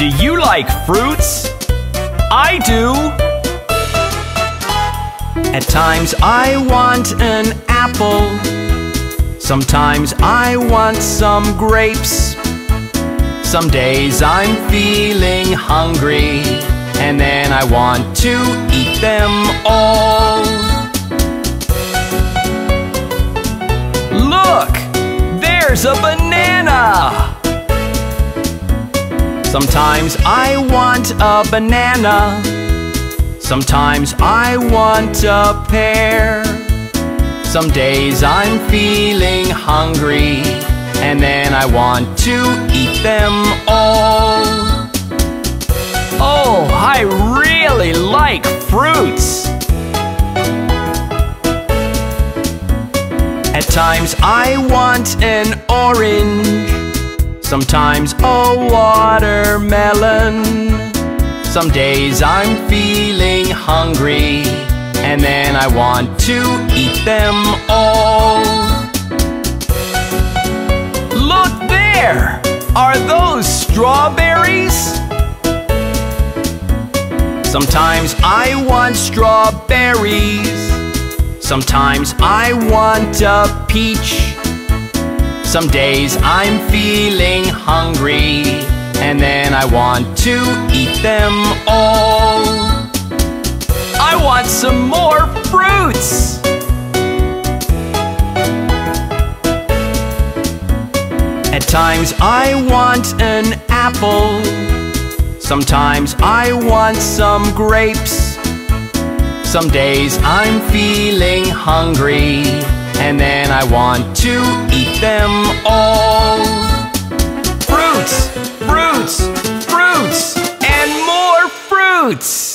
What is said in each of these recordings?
Do you like fruits? I do. At times I want an apple. Sometimes I want some grapes. Some days I'm feeling hungry. And then I want to eat them all. Look! There's a banana! Sometimes I want a banana. Sometimes I want a pear. Some days I'm feeling hungry. And then I want to eat them all. Oh, I really like fruits! At times I want an orange. Sometimes a watermelon. Some days I'm feeling hungry. And then I want to eat them all. Look there! Are those strawberries? Sometimes I want strawberries. Sometimes I want a peach. Some days I'm feeling hungry. And then I want to eat them all. I want some more fruits! At times I want an apple. Sometimes I want some grapes. Some days I'm feeling hungry. And then I want to eat them all. Fruits, fruits, fruits, and more fruits!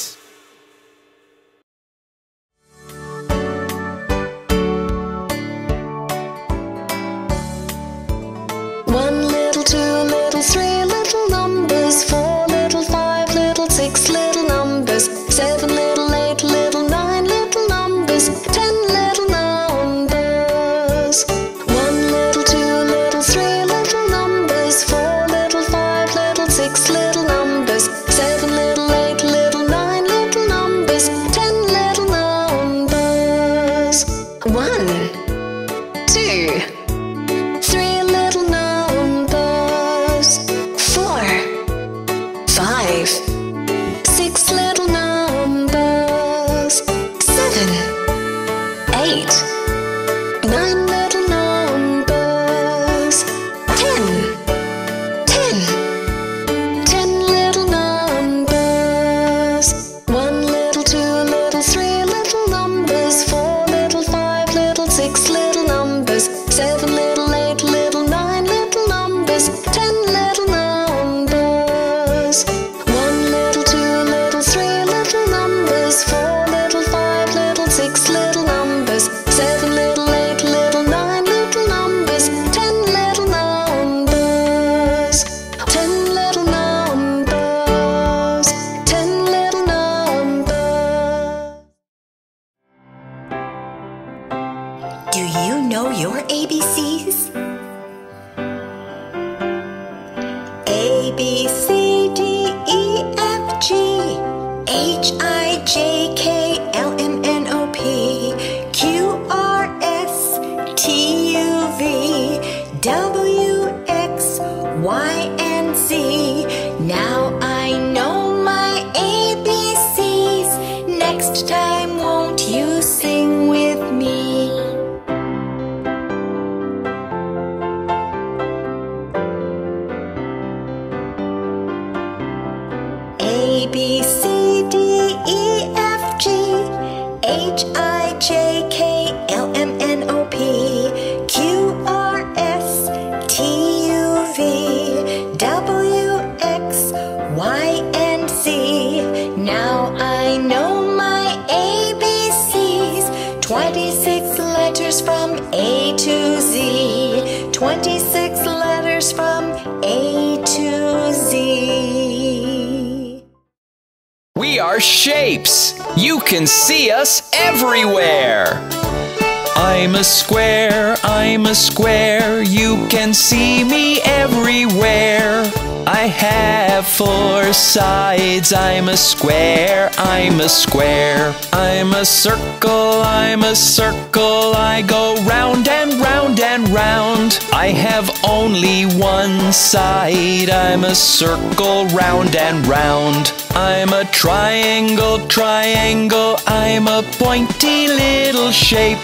A square, you can see me everywhere. I have four sides. I'm a square, I'm a square. I'm a circle, I'm a circle. I go round and round and round. I have only one side. I'm a circle, round and round. I'm a triangle, triangle. I'm a pointy little shape.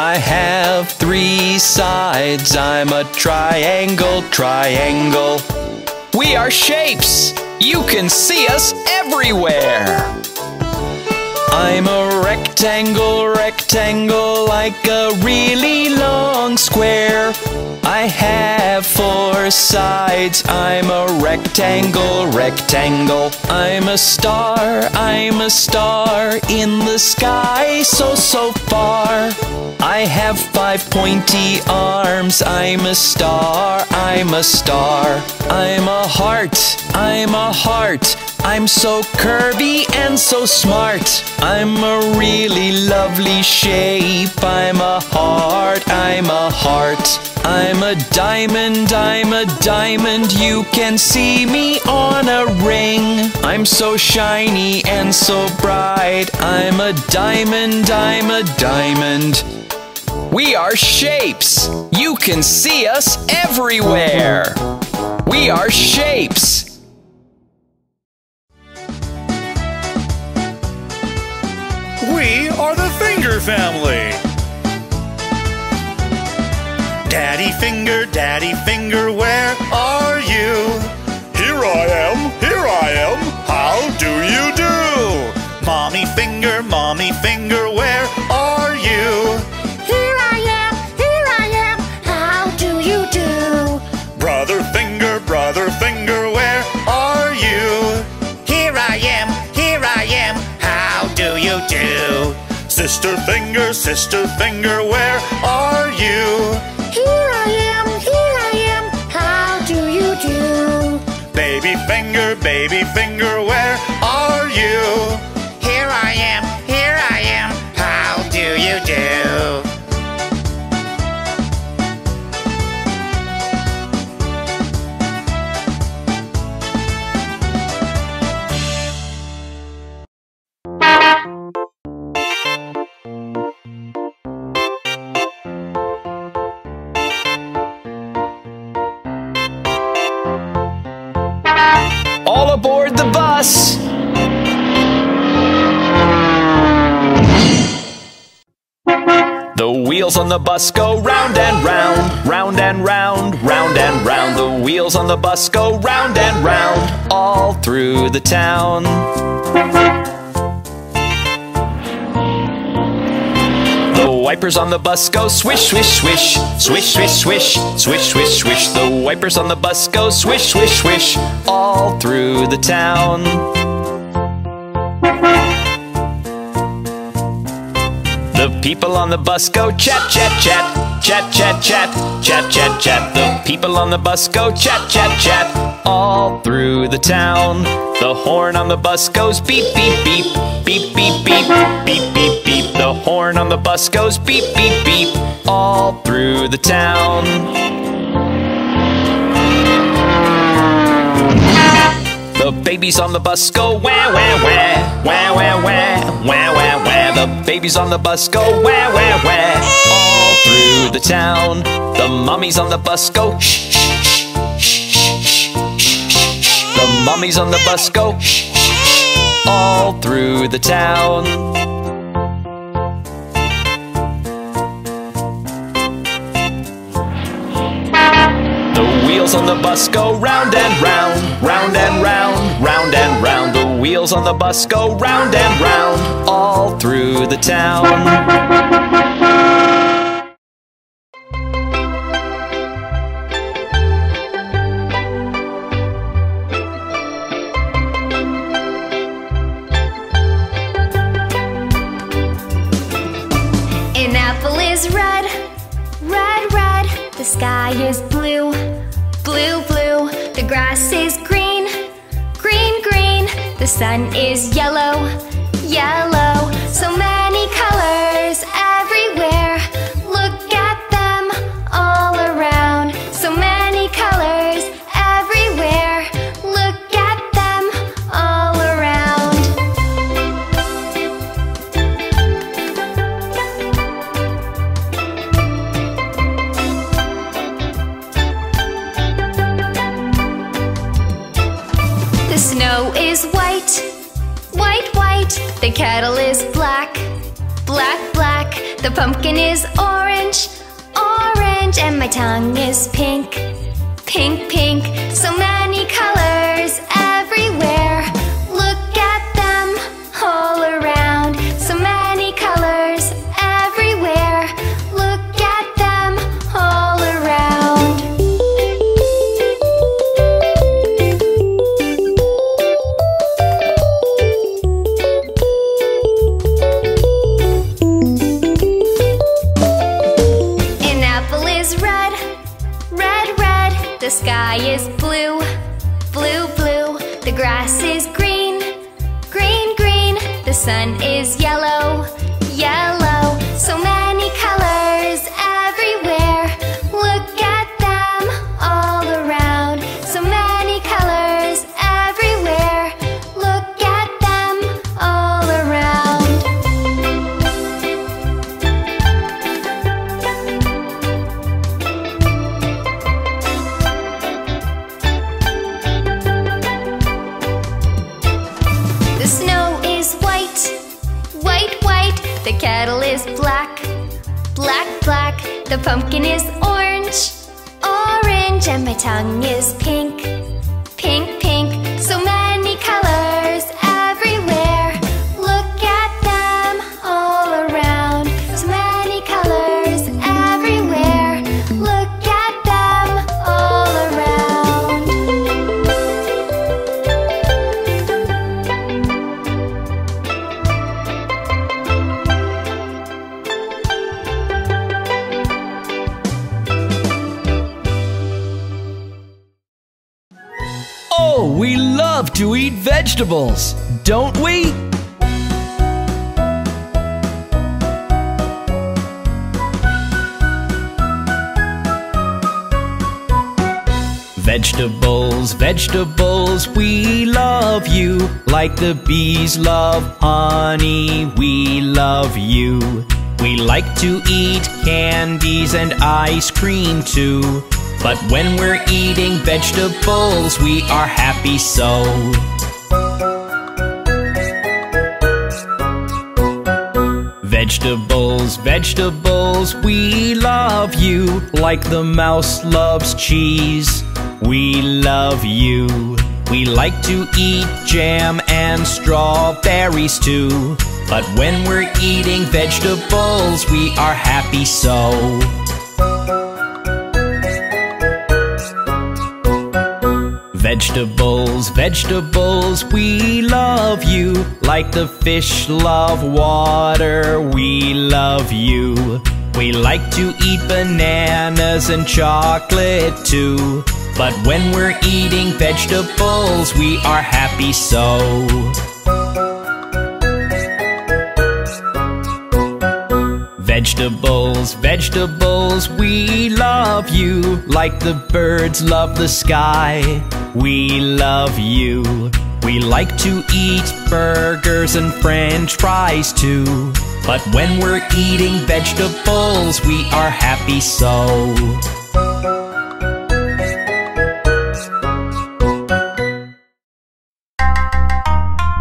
I have three sides. I'm a triangle, triangle. We are shapes. You can see us everywhere. I'm a rectangle, rectangle, like a really long square. I have four sides. I'm a rectangle, rectangle. I'm a star, I'm a star in the sky, so, so far. I have five pointy arms. I'm a star, I'm a star. I'm a heart, I'm a heart. I'm so curvy and so smart. I'm a really lovely shape. I'm a heart, I'm a heart. I'm a diamond, I'm a diamond. You can see me on a ring. I'm so shiny and so bright. I'm a diamond, I'm a diamond. We are shapes. You can see us everywhere. We are shapes. We are the Finger family. Daddy Finger, Daddy Finger, where are you? Here I am, here I am. How do you do? Mommy Finger, Mommy Finger, where are you? Here I am, here I am. How do you do? Brother Finger, Brother Finger, where are you? Here I am, here I am. How do you do? Sister Finger, Sister Finger, where are you? Baby Finger, Baby Finger, where are you? On the bus go round and round, round and round, round and round. The wheels on the bus go round and round, all through the town. The wipers on the bus go swish, swish, swish, swish, swish, swish, swish, swish, swish. The wipers on the bus go swish, swish, swish, all through the town. People on the bus go chat, chat, chat, chat, chat, chat, chat, chat, chat. The people on the bus go chat, chat, chat, all through the town. The horn on the bus goes beep, beep, beep, beep, beep, beep, beep, beep, beep. The horn on the bus goes beep, beep, beep, all through the town. The babies on the bus go wah wah wah wah wah wah wah wah wah. The babies on the bus go wah wah wah all through the town. The mummies on the bus go shh shh shh shh shh. The mummies on the bus go shh all through the town. The bus go round and round, round and round, round and round. The wheels on the bus go round and round, all through the town. Sun is yellow. The kettle is black, black, black. The pumpkin is orange, orange. And my tongue is pink, pink. Vegetables, don't we? Vegetables, vegetables, we love you. Like the bees love honey, we love you. We like to eat candies and ice cream too. But when we're eating vegetables, we are happy so. Vegetables, vegetables, we love you like the mouse loves cheese. We love you. We like to eat jam and strawberries too. But when we're eating vegetables, we are happy so. Vegetables, vegetables, we love you like the fish love water. We love you. We like to eat bananas and chocolate too. But when we're eating vegetables, we are happy so. Vegetables, vegetables, we love you like the birds love the sky. We love you. We like to eat burgers and french fries too. But when we're eating vegetables, we are happy so.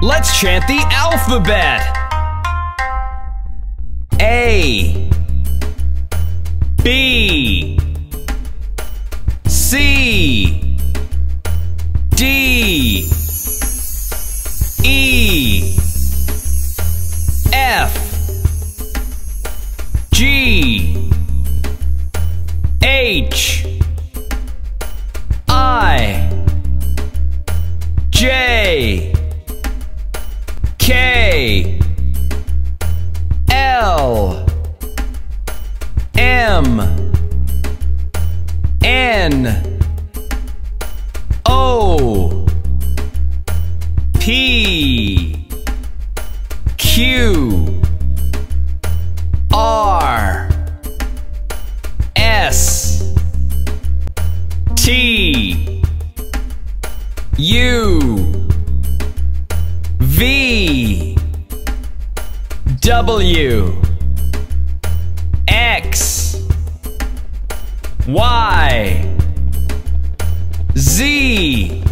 Let's chant the alphabet. B T. U. V. W. X. Y. Z.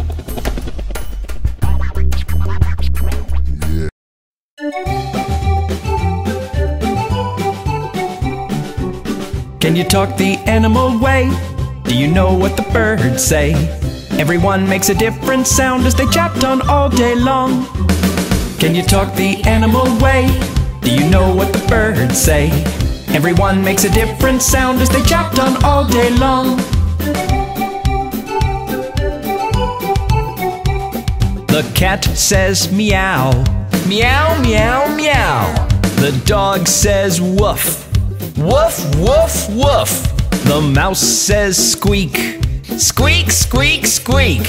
Can you talk the animal way? Do you know what the birds say? Everyone makes a different sound as they chat on all day long. Can you talk the animal way? Do you know what the birds say? Everyone makes a different sound as they chat on all day long. The cat says meow, meow, meow, meow. The dog says woof, woof, woof, woof. The mouse says squeak, squeak, squeak, squeak.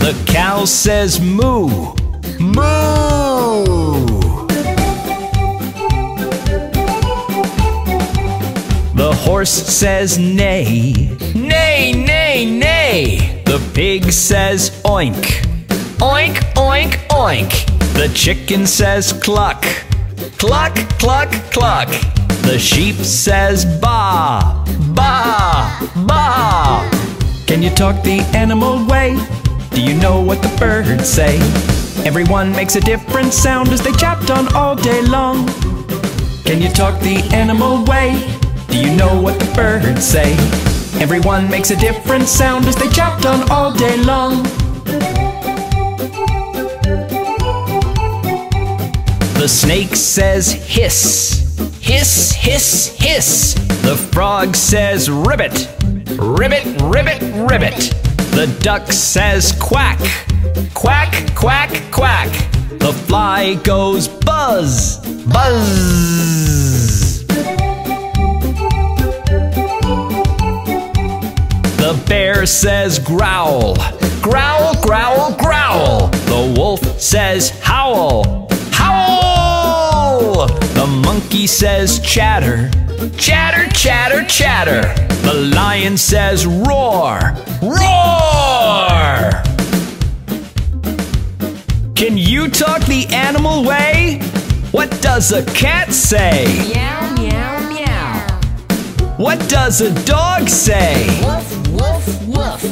The cow says moo, moo. The horse says neigh, neigh, neigh, neigh. The pig says oink, oink, oink, oink. The chicken says cluck, cluck, cluck, cluck. The sheep says ba, ba, ba. Can you talk the animal way? Do you know what the birds say? Everyone makes a different sound as they chat on all day long. Can you talk the animal way? Do you know what the birds say? Everyone makes a different sound as they chat on all day long. The snake says hiss, hiss, hiss, hiss. The frog says ribbit, ribbit, ribbit, ribbit. The duck says quack, quack, quack, quack. The fly goes buzz, buzz. The bear says growl, growl, growl, growl. The wolf says howl, howl. The monkey says chatter, chatter, chatter, chatter. The lion says roar, roar. Can you talk the animal way? What does a cat say? Meow, meow, meow. What does a dog say? Woof, woof, woof.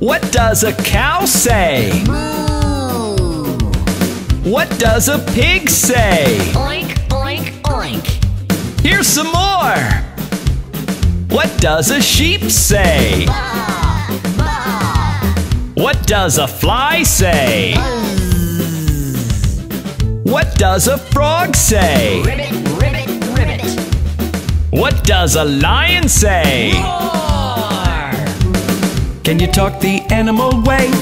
What does a cow say? Moo. What does a pig say? Oink. Here's some more. What does a sheep say? What does a fly say? What does a frog say? Ribbit, ribbit, ribbit. What does a lion say? Roar. Can you talk the animal way?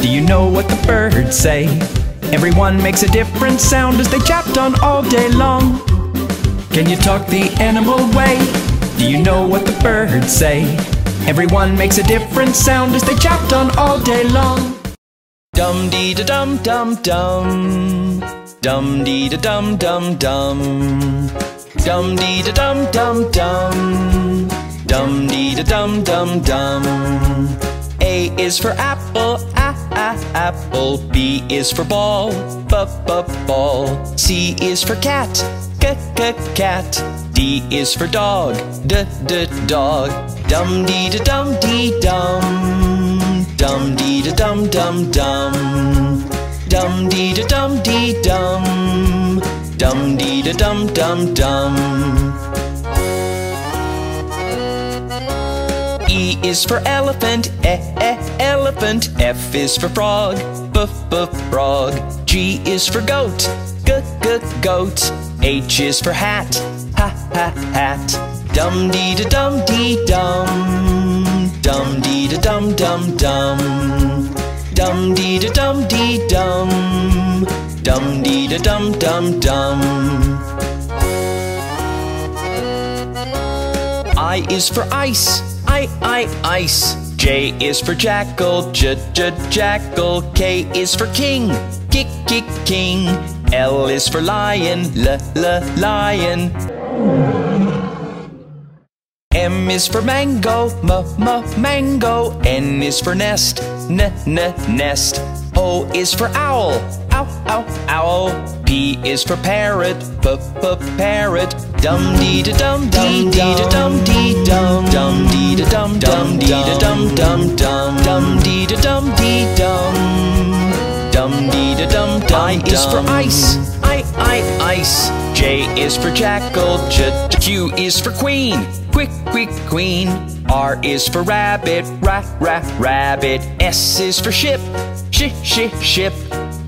Do you know what the birds say? Everyone makes a different sound as they chat on all day long. Can you talk the animal way? Do you know what the birds say? Everyone makes a different sound as they chat on all day long. Dum dee da dum dum dum. Dum dee da dum dum dum. Dum dee da dum dum dum. Dum dee da dum dum dum. A is for apple, a a apple. B is for ball, b b ball. C is for cat, cat. D is for dog, d d dog. Dum dee da dum dee dum. Dum dee da dum dum dum. Dum dee da dum dee dum. Dum dee da dum dum dum. E is for elephant, eh eh elephant. F is for frog, b b frog. G is for goat, g g goat. H is for hat, ha ha hat. Dum dee da dum dee dum. Dum dee da dum dum dum. Dum dee da dum dee dum. Dum dee da dum dum dum. I is for ice, I, I, ice. J is for jackal, j, j, jackal. K is for king, kick, kick, king. L is for lion, l, l, lion. M is for mango, m, m, mango. N is for nest, n, n, nest. O is for owl, ow, ow, owl. P is for parrot, p, p, parrot. Dum dee da dum dum dee da dum dee dum dum dee da dum dum dee da dum dum dum dum dee da dum dee dum dum dee da dum dum. I is for ice, I, I, ice. J is for jackal, J, Q is for queen, quick, quick, queen. R is for rabbit, rat, rat, rabbit. S is for ship, sh, sh, ship.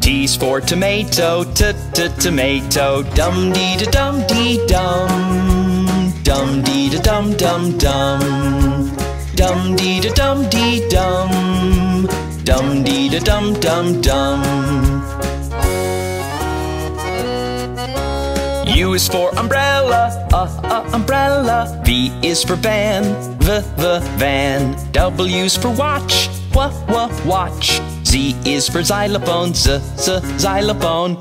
T's for tomato, t, t, tomato. Dum dee da dum dee dum. Dum dee da dum dum dum. Dum dee da dum dee dum. Dum dee da dum dum dum. U is for umbrella, uh, uh, umbrella. V is for van, v, v, van. W is for watch, w, w, watch. Z is for xylophone, z, z, xylophone.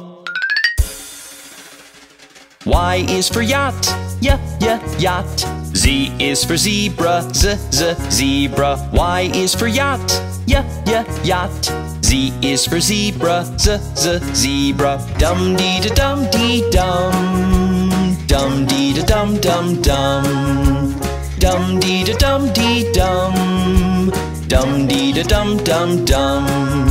Y is for yacht, y, y, yacht. Z is for zebra, z, z, zebra. Y is for yacht, y, y, yacht. Z is for zebra, z, z, zebra. Dum dee da dum dee dum. Dum dee da dum dum dum. Dum dee da dum dee dum. Dum dee da dum dum dum.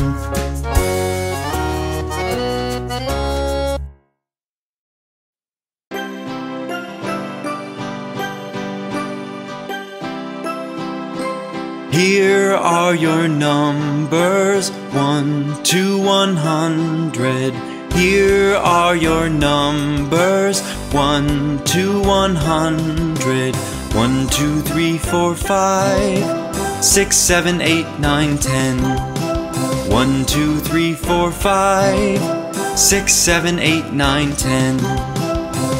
Here are your numbers 1 to 100. Here are your numbers 1 to 100. 1, 2, 3, 4, 5, 6, 7, 8, 9, 10. 1, 2, 3, 4, 5, 6, 7, 8, 9, 10.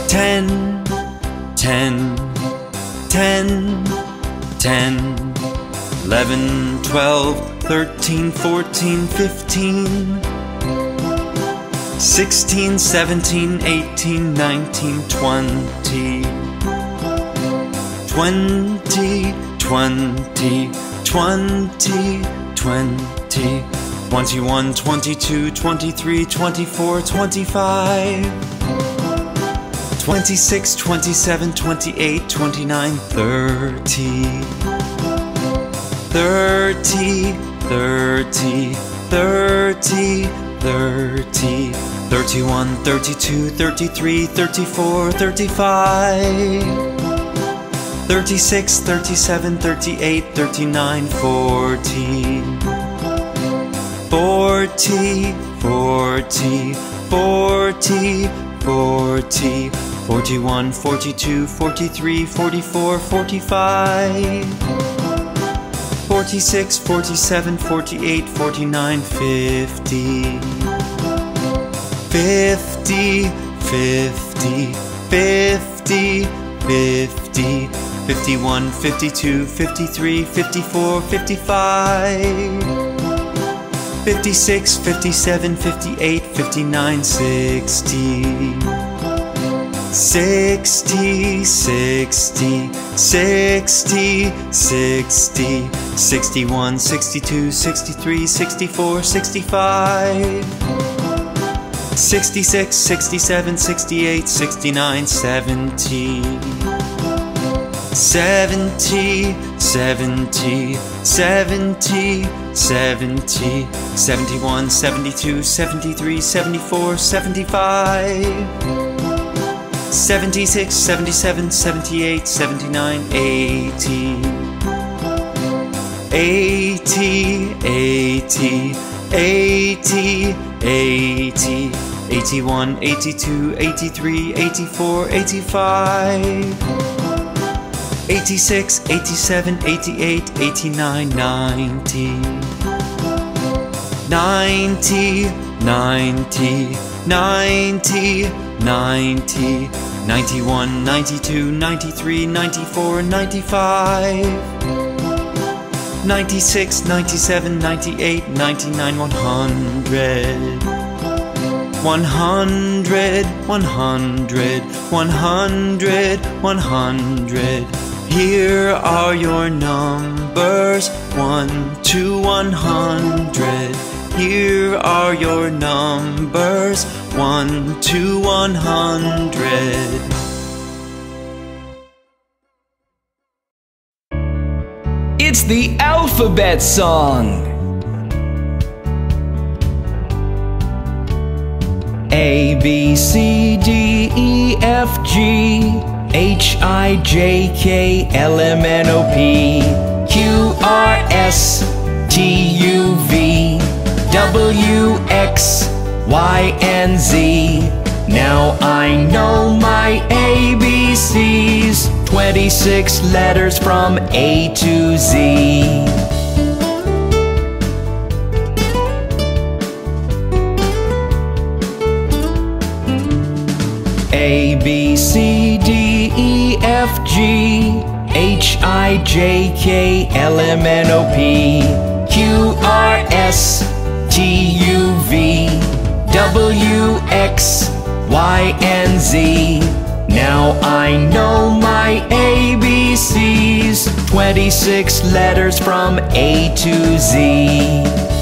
10, 10, 10, 10. 11, 12, 13, 14, 15, 16, 17, 18, 19, 20, 20, 20, 20, 20, 21, 22, 23, 24, 25. 26, 27, 28, 29, 30. 30, 30, 30, 30, 31, 32, 33, 34, 35, 36, 37, 38, 39, 40, 40, 40, 40, 40, 41, 42, 43, 44, 45. 46, 47, 48, 49, 50. 50, 50, 50, 50, 51, 52, 53, 54, 55. 56, 57, 58, 59, 60. 60, 60, 60, 60, 61, 62, 63, 64, 65, 66, 67, 68, 69, 70, 70, 70, 70, 70, 71, 72, 73, 74, 75. 76, 77, 78, 79, 80. 80, 80, 80, 80, 81, 82, 83, 84, 85. 86, 87, 88, 89, 90. 90, 90, 90, 90, 91, 92, 93, 94, 95, 96, 97, 98, 99, 100. 100, 100, 100, 100. Here are your numbers 1 to 100. Here are your numbers 1 to 100. It's the alphabet song. A B C D E F G H I J K L M N O P Q R S T U V W X Y and Z. Now I know my ABCs 26 letters from A to Z. A B C D E F G H I J K L M N O P Q R S T U V W X Y and Z. Now I know my ABCs 26 letters from A to Z.